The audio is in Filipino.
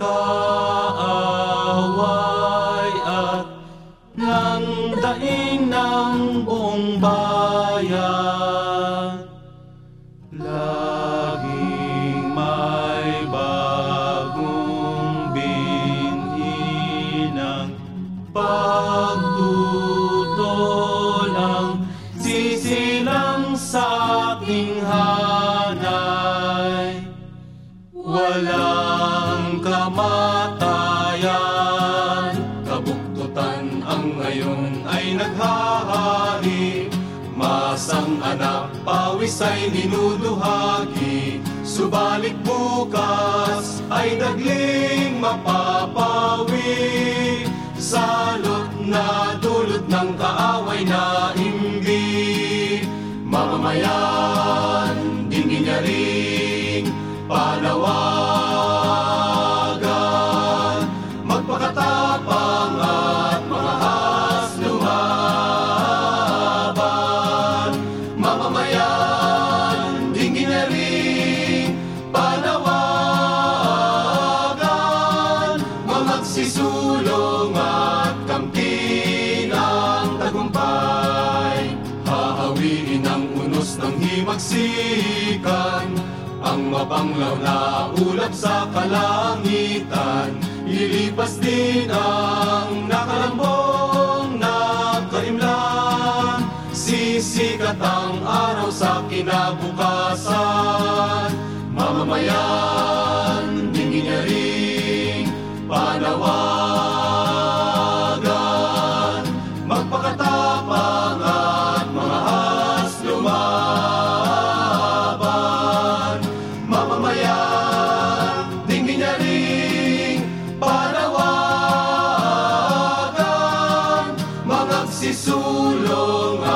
kaaway at ng daing ng buong bayan. Laging may bagong binhi ng pagtutol sisilang sa ating hanay. Wala ngayon ay naghahari. Masang anak, pawis ay ninuduhagi. Subalit bukas ay dagling mapapawi. Salot na dulot ng kaaway na hindi Mamamayan, dinggin niya Magsisulong at kampi ng tagumpay. Hahawiin ang unos ng himagsikan Ang mabanglaw na ulap sa kalangitan. Lilipas din ang nakalambong na kaimlan Sisikat ang araw sa kinabukasan. Mamamayan, si solo